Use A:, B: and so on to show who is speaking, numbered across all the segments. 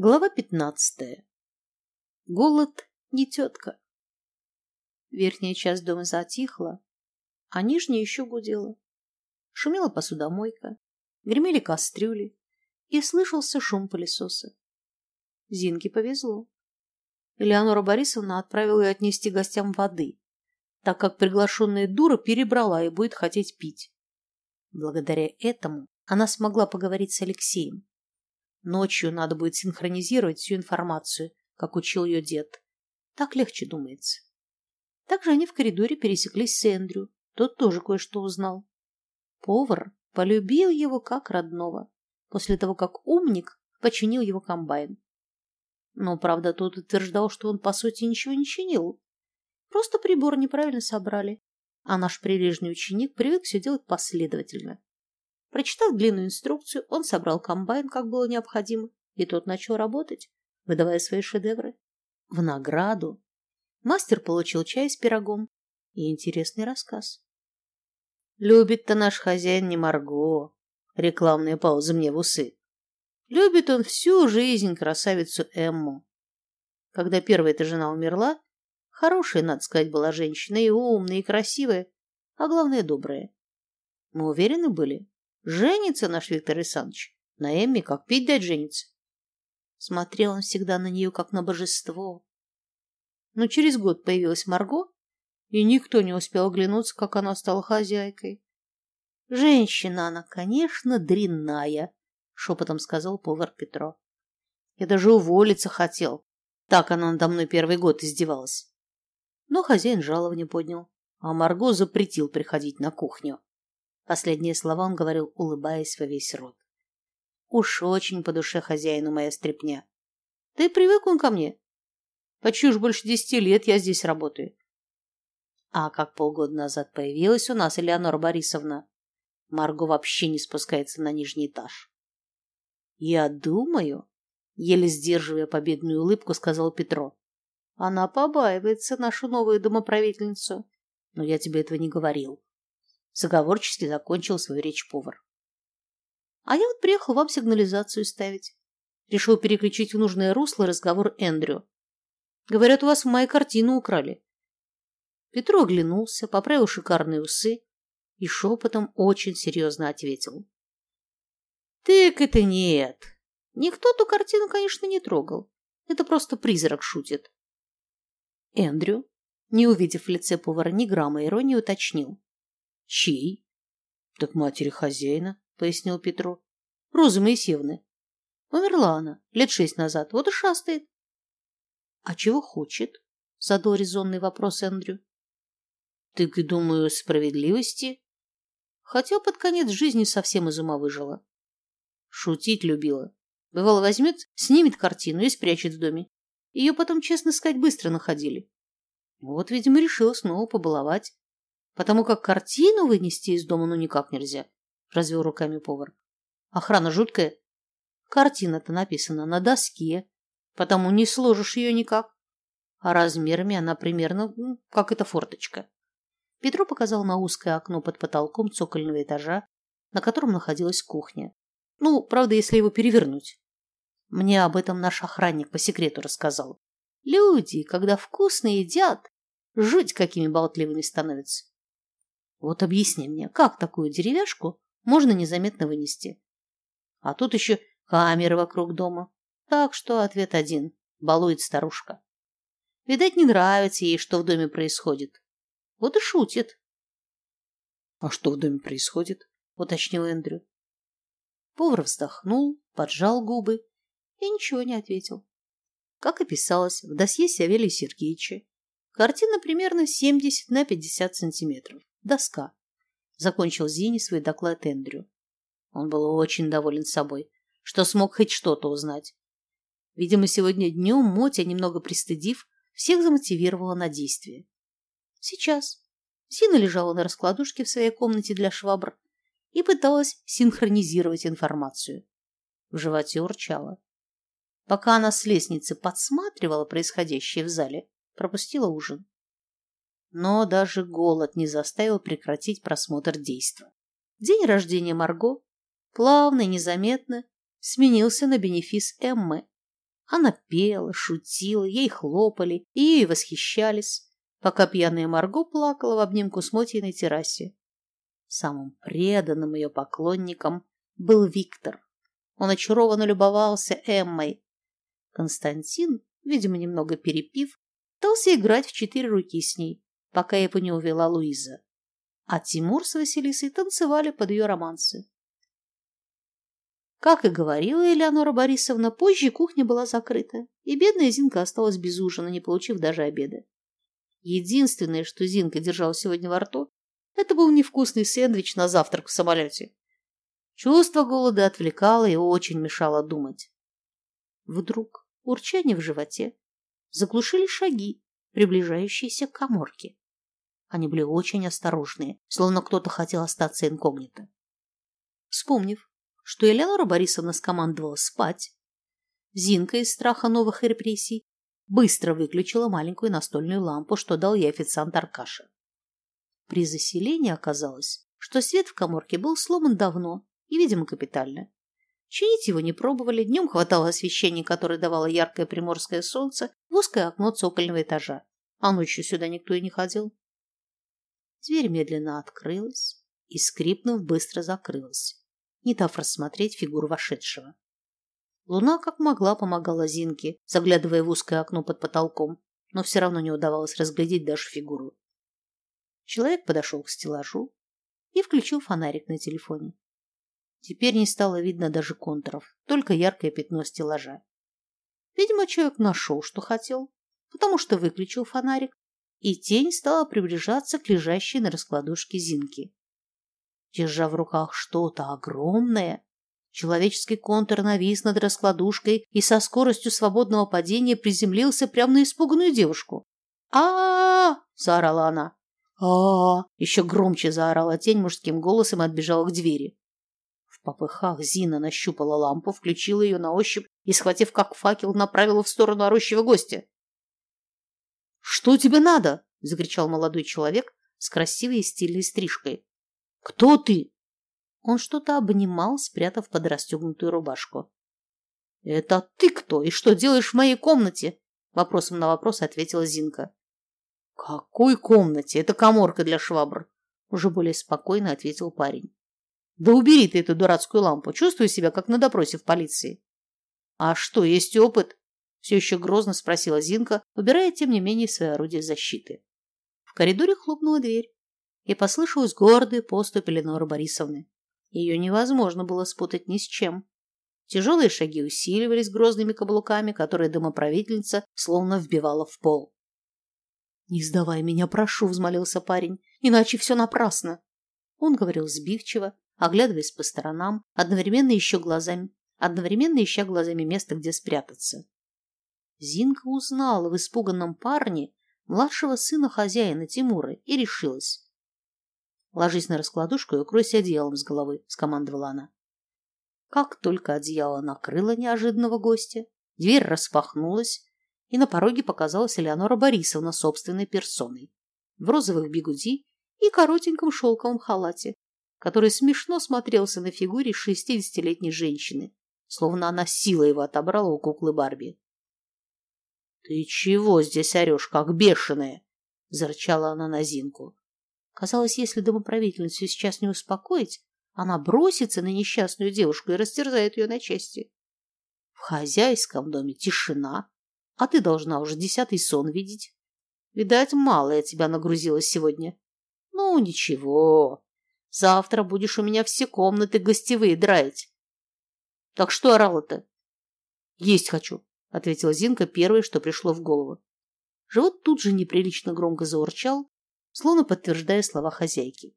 A: Глава пятнадцатая. Голод не тетка. Верхняя часть дома затихла, а нижняя еще гудела. Шумела посудомойка, гремели кастрюли, и слышался шум пылесоса. Зинке повезло. Элеонора Борисовна отправила ее отнести гостям воды, так как приглашенная дура перебрала и будет хотеть пить. Благодаря этому она смогла поговорить с Алексеем. Ночью надо будет синхронизировать всю информацию, как учил ее дед. Так легче думается. Также они в коридоре пересеклись с Эндрю. Тот тоже кое-что узнал. Повар полюбил его как родного, после того, как умник починил его комбайн. Но, правда, тот утверждал, что он, по сути, ничего не чинил. Просто прибор неправильно собрали. А наш прилежный ученик привык все делать последовательно. Прочитав длинную инструкцию, он собрал комбайн, как было необходимо, и тот начал работать, выдавая свои шедевры. В награду мастер получил чай с пирогом и интересный рассказ. «Любит-то наш хозяин не Марго», рекламная пауза мне в усы. Любит он всю жизнь красавицу Эмму. Когда первая эта жена умерла, хорошая, надо сказать, была женщина, и умная, и красивая, а главное, добрая. Мы уверены были, Женится наш Виктор Александрович. На Эмме как пить дать женится. Смотрел он всегда на нее, как на божество. Но через год появилась Марго, и никто не успел оглянуться, как она стала хозяйкой. Женщина она, конечно, дрянная, шепотом сказал повар Петро. Я даже уволиться хотел. Так она надо мной первый год издевалась. Но хозяин жалование поднял, а Марго запретил приходить на кухню. Последние слова он говорил, улыбаясь во весь рот. Уж очень по душе хозяину моя стряпня. Да и привык он ко мне. Почти уж больше десяти лет я здесь работаю. А как полгода назад появилась у нас Элеонора Борисовна, Марго вообще не спускается на нижний этаж. Я думаю, еле сдерживая победную улыбку, сказал Петро. Она побаивается нашу новую домоправительницу, но я тебе этого не говорил. Заговорчески закончил свою речь повар. А я вот приехал вам сигнализацию ставить. Решил переключить в нужное русло разговор Эндрю. Говорят, у вас в моей картину украли. Петро оглянулся, поправил шикарные усы и шепотом очень серьезно ответил. Так это нет. Никто ту картину, конечно, не трогал. Это просто призрак шутит. Эндрю, не увидев в лице повара ни грамма иронии, уточнил. Чей? Так матери хозяина, пояснил Петру. Розы Моисеевны. Умерла она лет шесть назад, вот и шастает. А чего хочет? Задал резонный вопрос Эндрю. И думаю, справедливости. Хотя под конец жизни совсем из ума выжила. Шутить любила. Бывало, возьмет, снимет картину и спрячет в доме. Ее потом, честно сказать, быстро находили. Вот, видимо, решила снова побаловать потому как картину вынести из дома ну никак нельзя, — развел руками повар. Охрана жуткая. Картина-то написана на доске, потому не сложишь ее никак. А размерами она примерно как эта форточка. Петро показал на узкое окно под потолком цокольного этажа, на котором находилась кухня. Ну, правда, если его перевернуть. Мне об этом наш охранник по секрету рассказал. Люди, когда вкусно едят, жуть какими болтливыми становятся. Вот объясни мне, как такую деревяшку можно незаметно вынести? А тут еще камеры вокруг дома. Так что ответ один. Балует старушка. Видать, не нравится ей, что в доме происходит. Вот и шутит. — А что в доме происходит? — уточнил Эндрю. Повар вздохнул, поджал губы и ничего не ответил. Как и писалось в досье Савелия Сергеевича, картина примерно 70 на 50 сантиметров. Доска. Закончил Зини свой доклад Эндрю. Он был очень доволен собой, что смог хоть что-то узнать. Видимо, сегодня днем Мотя, немного пристыдив, всех замотивировала на действие. Сейчас Зина лежала на раскладушке в своей комнате для швабр и пыталась синхронизировать информацию. В животе урчала. Пока она с лестницы подсматривала происходящее в зале, пропустила ужин. Но даже голод не заставил прекратить просмотр действа. День рождения Марго плавно и незаметно сменился на бенефис Эммы. Она пела, шутила, ей хлопали и ей восхищались, пока пьяная Марго плакала в обнимку с Мотей на террасе. Самым преданным ее поклонником был Виктор. Он очарованно любовался Эммой. Константин, видимо, немного перепив, пытался играть в четыре руки с ней, пока его не увела Луиза. А Тимур с Василисой танцевали под ее романсы. Как и говорила Элеонора Борисовна, позже кухня была закрыта, и бедная Зинка осталась без ужина, не получив даже обеда. Единственное, что Зинка держала сегодня во рту, это был невкусный сэндвич на завтрак в самолете. Чувство голода отвлекало и очень мешало думать. Вдруг урчание в животе заглушили шаги, приближающиеся к коморке. Они были очень осторожные, словно кто-то хотел остаться инкогнито. Вспомнив, что Елена Борисовна скомандовала спать, Зинка из страха новых репрессий быстро выключила маленькую настольную лампу, что дал ей официант Аркаша. При заселении оказалось, что свет в коморке был сломан давно и, видимо, капитально. Чинить его не пробовали, днем хватало освещения, которое давало яркое приморское солнце, в узкое окно цокольного этажа, а ночью сюда никто и не ходил. Дверь медленно открылась и, скрипнув, быстро закрылась не дав рассмотреть фигуру вошедшего. Луна как могла помогала Зинке, заглядывая в узкое окно под потолком, но все равно не удавалось разглядеть даже фигуру. Человек подошел к стеллажу и включил фонарик на телефоне. Теперь не стало видно даже контуров, только яркое пятно стеллажа. Видимо, человек нашел, что хотел, потому что выключил фонарик, и тень стала приближаться к лежащей на раскладушке Зинке держа в руках что-то огромное. Человеческий контур навис над раскладушкой и со скоростью свободного падения приземлился прямо на испуганную девушку. а, -а, -а, заорала она. а, Еще громче заорала тень мужским голосом и отбежала к двери. В попыхах Зина нащупала лампу, включила ее на ощупь и, схватив как факел, направила в сторону орущего гостя. «Что тебе надо?» – закричал молодой человек с красивой и стильной стрижкой. «Кто ты?» Он что-то обнимал, спрятав под расстегнутую рубашку. «Это ты кто и что делаешь в моей комнате?» Вопросом на вопрос ответила Зинка. «Какой комнате? Это коморка для швабр!» Уже более спокойно ответил парень. «Да убери ты эту дурацкую лампу. Чувствую себя, как на допросе в полиции». «А что, есть опыт?» Все еще грозно спросила Зинка, убирая, тем не менее, свое орудие защиты. В коридоре хлопнула дверь и послышалась гордая поступь Эленоры Борисовны. Ее невозможно было спутать ни с чем. Тяжелые шаги усиливались грозными каблуками, которые домоправительница словно вбивала в пол. «Не сдавай меня, прошу», — взмолился парень, — «иначе все напрасно». Он говорил сбивчиво, оглядываясь по сторонам, одновременно еще глазами, одновременно ища глазами место, где спрятаться. Зинка узнала в испуганном парне младшего сына хозяина Тимура и решилась. Ложись на раскладушку и укройся одеялом с головы, скомандовала она. Как только одеяло накрыло неожиданного гостя, дверь распахнулась, и на пороге показалась Элеонора Борисовна собственной персоной в розовых бигуди и коротеньком шелковом халате, который смешно смотрелся на фигуре шестидесятилетней женщины, словно она силой его отобрала у куклы Барби. «Ты чего здесь орешь, как бешеная?» – зарычала она на Зинку. Казалось, если домоправительницу сейчас не успокоить, она бросится на несчастную девушку и растерзает ее на части. В хозяйском доме тишина, а ты должна уже десятый сон видеть. Видать, мало я тебя нагрузила сегодня. Ну, ничего. Завтра будешь у меня все комнаты гостевые драить. Так что орала-то? Есть хочу, ответила Зинка первое, что пришло в голову. Живот тут же неприлично громко заурчал, словно подтверждая слова хозяйки.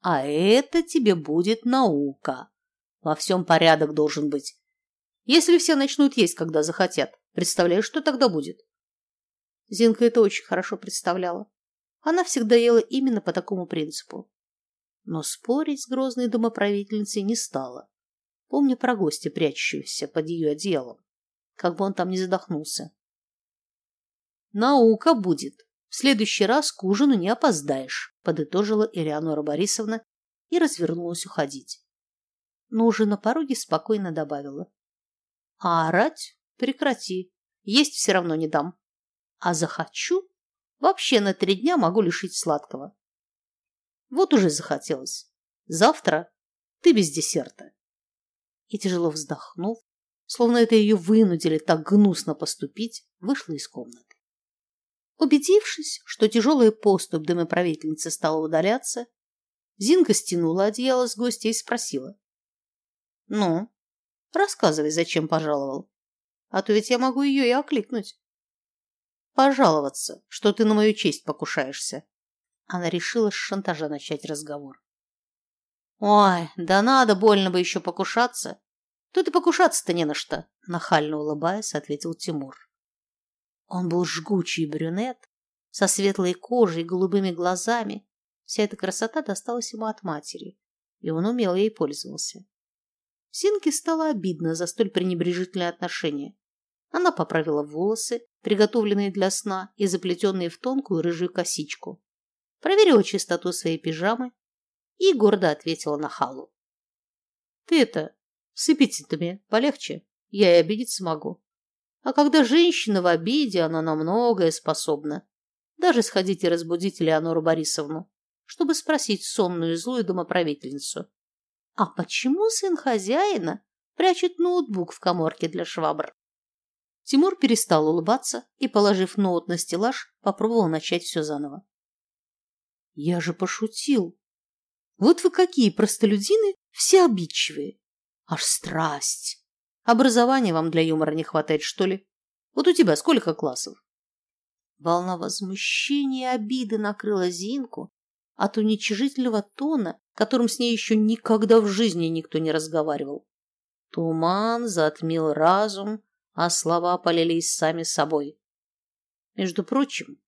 A: А это тебе будет наука. Во всем порядок должен быть. Если все начнут есть, когда захотят, представляешь, что тогда будет? Зинка это очень хорошо представляла. Она всегда ела именно по такому принципу. Но спорить с грозной домоправительницей не стала, помня про гостя, прячущегося под ее одеялом, как бы он там не задохнулся. Наука будет, в следующий раз к ужину не опоздаешь, подытожила Элеонора Борисовна и развернулась уходить. Но уже на пороге спокойно добавила. А орать Прекрати. Есть все равно не дам. А захочу, вообще на три дня могу лишить сладкого. Вот уже захотелось. Завтра ты без десерта. И тяжело вздохнув, словно это ее вынудили так гнусно поступить, вышла из комнаты. Убедившись, что тяжелая поступь домоправительницы стала удаляться, Зинка стянула одеяло с гостя и спросила. «Ну, рассказывай, зачем пожаловал, а то ведь я могу ее и окликнуть». «Пожаловаться, что ты на мою честь покушаешься». Она решила с шантажа начать разговор. «Ой, да надо больно бы еще покушаться. Тут и покушаться-то не на что», – нахально улыбаясь, ответил Тимур. Он был жгучий брюнет, со светлой кожей и голубыми глазами. Вся эта красота досталась ему от матери, и он умело ей пользовался. Зинке стало обидно за столь пренебрежительное отношение. Она поправила волосы, приготовленные для сна и заплетенные в тонкую рыжую косичку, проверила чистоту своей пижамы и гордо ответила на халу. «Ты это, с эпитетами полегче, я и обидеться могу. А когда женщина в обиде, она на многое способна. Даже сходить и разбудить Леонору Борисовну, чтобы спросить сонную злую домоправительницу. А почему сын хозяина прячет ноутбук в коморке для швабр? Тимур перестал улыбаться и, положив ноут на стеллаж, попробовал начать все заново. Я же пошутил. Вот вы какие простолюдины, все обидчивые. Аж страсть. Образования вам для юмора не хватает, что ли? Вот у тебя сколько классов? Волна возмущения и обиды накрыла Зинку от уничижительного тона, которым с ней еще никогда в жизни никто не разговаривал. Туман затмил разум, а слова полились сами собой. Между прочим,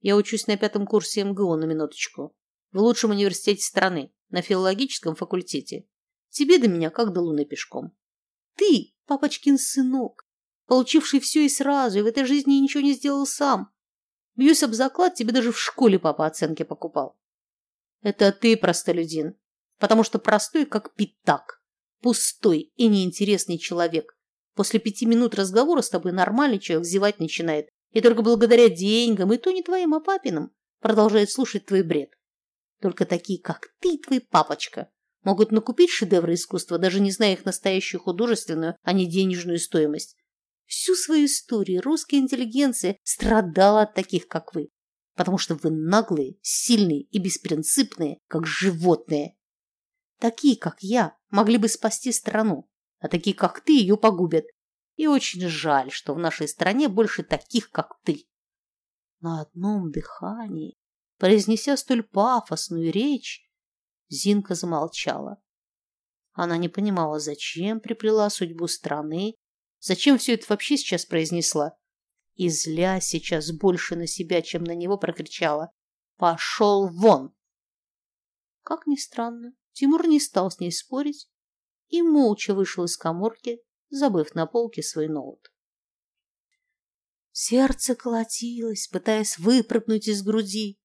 A: я учусь на пятом курсе МГУ на минуточку, в лучшем университете страны, на филологическом факультете. Тебе до меня как до луны пешком. Ты, папочкин сынок, получивший все и сразу, и в этой жизни ничего не сделал сам. Бьюсь об заклад, тебе даже в школе папа оценки покупал. Это ты простолюдин, потому что простой, как пятак, пустой и неинтересный человек. После пяти минут разговора с тобой нормальный человек зевать начинает, и только благодаря деньгам, и то не твоим, а папиным, продолжает слушать твой бред. Только такие, как ты, твой папочка, могут накупить шедевры искусства, даже не зная их настоящую художественную, а не денежную стоимость. Всю свою историю русская интеллигенция страдала от таких, как вы, потому что вы наглые, сильные и беспринципные, как животные. Такие, как я, могли бы спасти страну, а такие, как ты, ее погубят. И очень жаль, что в нашей стране больше таких, как ты. На одном дыхании, произнеся столь пафосную речь, Зинка замолчала. Она не понимала, зачем приплела судьбу страны, зачем все это вообще сейчас произнесла. И зля сейчас больше на себя, чем на него, прокричала «Пошел вон!». Как ни странно, Тимур не стал с ней спорить и молча вышел из коморки, забыв на полке свой ноут. Сердце колотилось, пытаясь выпрыгнуть из груди.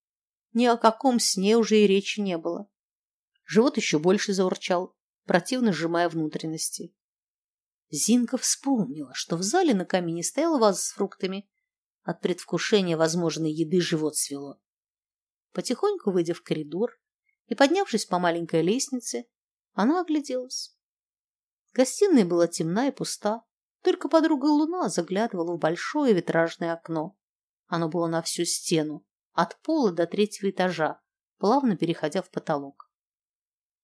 A: Ни о каком сне уже и речи не было. Живот еще больше заурчал, противно сжимая внутренности. Зинка вспомнила, что в зале на камине стояла ваза с фруктами. От предвкушения возможной еды живот свело. Потихоньку выйдя в коридор и поднявшись по маленькой лестнице, она огляделась. Гостиная была темна и пуста, только подруга Луна заглядывала в большое витражное окно. Оно было на всю стену, от пола до третьего этажа, плавно переходя в потолок.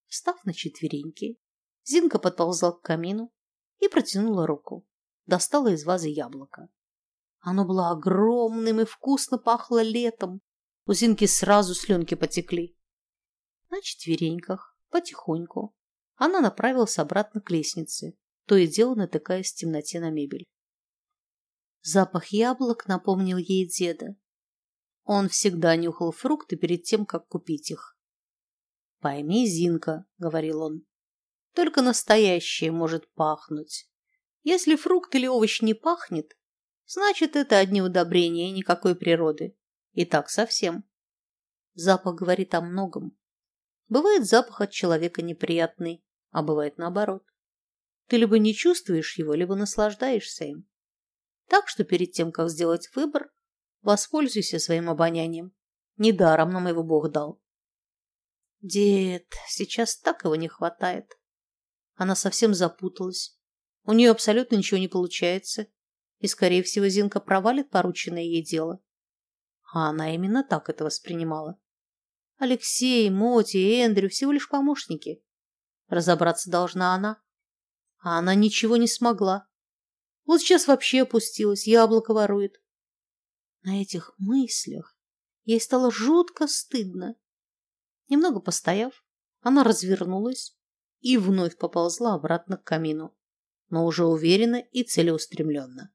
A: Встав на четвереньки, Зинка подползла к камину и протянула руку. Достала из вазы яблоко. Оно было огромным и вкусно пахло летом. У Зинки сразу слюнки потекли. На четвереньках, потихоньку, она направилась обратно к лестнице, то и дело натыкаясь в темноте на мебель. Запах яблок напомнил ей деда. Он всегда нюхал фрукты перед тем, как купить их. «Пойми, Зинка», — говорил он, — «только настоящее может пахнуть. Если фрукт или овощ не пахнет, значит, это одни удобрения и никакой природы. И так совсем. Запах говорит о многом. Бывает запах от человека неприятный, а бывает наоборот. Ты либо не чувствуешь его, либо наслаждаешься им. Так что перед тем, как сделать выбор, воспользуйся своим обонянием. Недаром нам его Бог дал. Дед, сейчас так его не хватает. Она совсем запуталась. У нее абсолютно ничего не получается, и, скорее всего, Зинка провалит порученное ей дело. А она именно так это воспринимала. Алексей, Моти и Эндрю всего лишь помощники. Разобраться должна она. А она ничего не смогла. Вот сейчас вообще опустилась, яблоко ворует. На этих мыслях ей стало жутко стыдно. Немного постояв, она развернулась и вновь поползла обратно к камину, но уже уверенно и целеустремленно.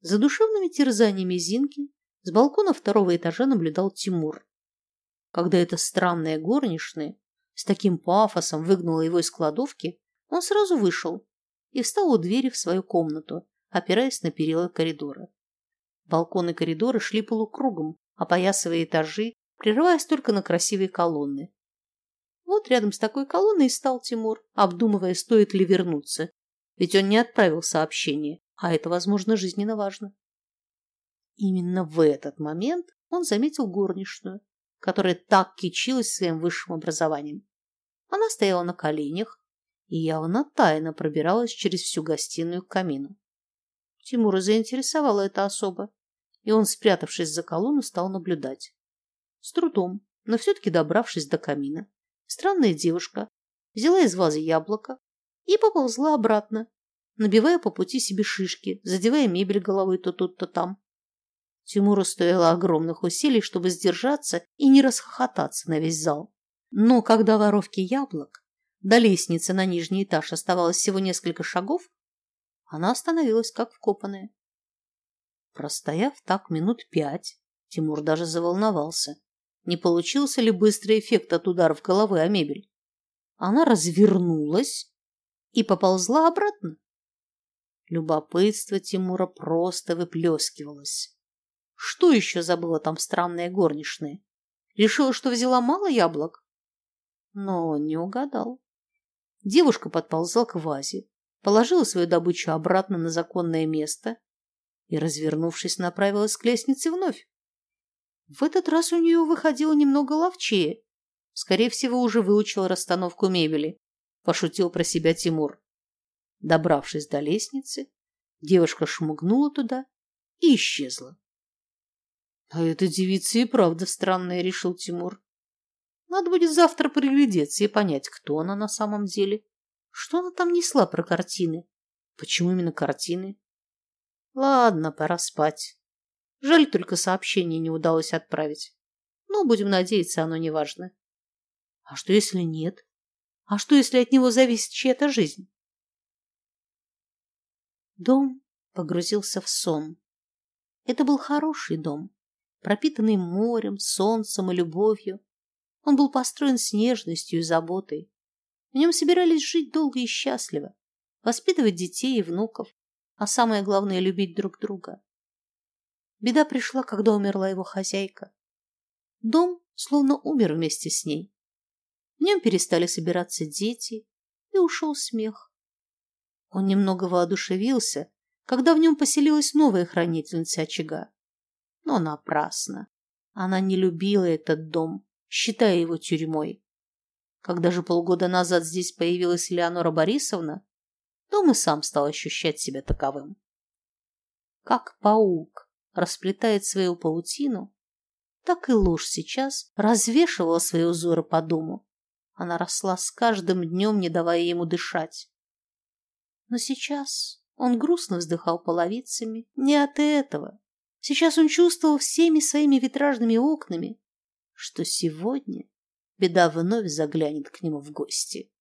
A: За душевными терзаниями Зинки с балкона второго этажа наблюдал Тимур. Когда эта странная горничная с таким пафосом выгнала его из кладовки, он сразу вышел и встал у двери в свою комнату, опираясь на перила коридора. Балконы коридора шли полукругом, опоясывая этажи, прерываясь только на красивые колонны. Вот рядом с такой колонной и стал Тимур, обдумывая, стоит ли вернуться. Ведь он не отправил сообщение, а это, возможно, жизненно важно. Именно в этот момент он заметил горничную, которая так кичилась своим высшим образованием. Она стояла на коленях и явно тайно пробиралась через всю гостиную к камину. Тимура заинтересовала эта особа, и он, спрятавшись за колонну, стал наблюдать. С трудом, но все-таки добравшись до камина, странная девушка взяла из вазы яблоко и поползла обратно, набивая по пути себе шишки, задевая мебель головой то тут, то там. Тимуру стоило огромных усилий, чтобы сдержаться и не расхохотаться на весь зал. Но когда воровке яблок до лестницы на нижний этаж оставалось всего несколько шагов, она остановилась как вкопанная. Простояв так минут пять, Тимур даже заволновался. Не получился ли быстрый эффект от ударов головы о мебель? Она развернулась и поползла обратно. Любопытство Тимура просто выплескивалось. Что еще забыла там странная горничная? Решила, что взяла мало яблок? Но не угадал. Девушка подползла к вазе, положила свою добычу обратно на законное место и, развернувшись, направилась к лестнице вновь. В этот раз у нее выходило немного ловчее. Скорее всего, уже выучил расстановку мебели, пошутил про себя Тимур. Добравшись до лестницы, девушка шмыгнула туда и исчезла. А эта девица и правда странная, решил Тимур. Надо будет завтра приглядеться и понять, кто она на самом деле. Что она там несла про картины? Почему именно картины? Ладно, пора спать. Жаль, только сообщение не удалось отправить. Но, будем надеяться, оно не важно. А что, если нет? А что, если от него зависит чья-то жизнь? Дом погрузился в сон. Это был хороший дом пропитанный морем, солнцем и любовью. Он был построен с нежностью и заботой. В нем собирались жить долго и счастливо, воспитывать детей и внуков, а самое главное – любить друг друга. Беда пришла, когда умерла его хозяйка. Дом словно умер вместе с ней. В нем перестали собираться дети, и ушел смех. Он немного воодушевился, когда в нем поселилась новая хранительница очага но напрасно. Она не любила этот дом, считая его тюрьмой. Когда же полгода назад здесь появилась Леонора Борисовна, дом и сам стал ощущать себя таковым. Как паук расплетает свою паутину, так и ложь сейчас развешивала свои узоры по дому. Она росла с каждым днем, не давая ему дышать. Но сейчас он грустно вздыхал половицами не от этого, Сейчас он чувствовал всеми своими витражными окнами, что сегодня беда вновь заглянет к нему в гости.